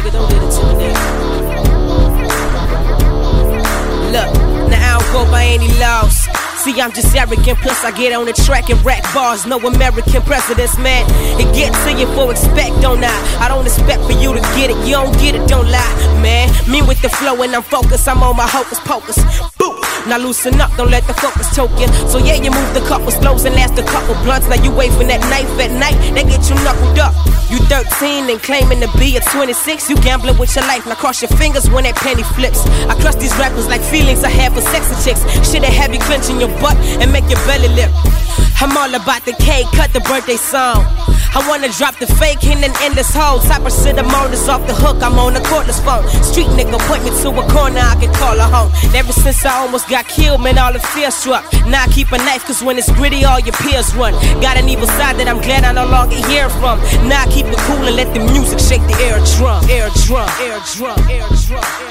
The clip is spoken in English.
nigga, don't get it to me. Look, now I don't go by any laws. See, I'm just arrogant, plus I get on the track and rack bars. No American presidents, man. It gets to you for expect, don't I? I don't expect for you to get it. You don't get it, don't lie, man. Me with the flow and I'm focused, I'm on my hocus pocus. Now loosen up, don't let the focus you. So yeah, you move the couple slows and last a couple blunts. Now you for that knife at night, they get you knuckled up. You 13 and claiming to be a 26. You gambling with your life. Now cross your fingers when that penny flips. I crush these rappers like feelings I have for sexy chicks. Shit that have you clenching your butt and make your belly lip. I'm all about the cake, cut the birthday song. I wanna drop the fake and then end this whole type of shit. I'm off the hook. I'm on the cordless phone. Street nigga point me to a corner, I can call her home. Ever since I almost got killed, man, all the fear struck. Now I keep a knife, cause when it's gritty, all your peers run. Got an evil side that I'm glad I no longer hear from. Now I keep it cool and let the music shake the air drum, air drum, air drum, air drum. Air drum.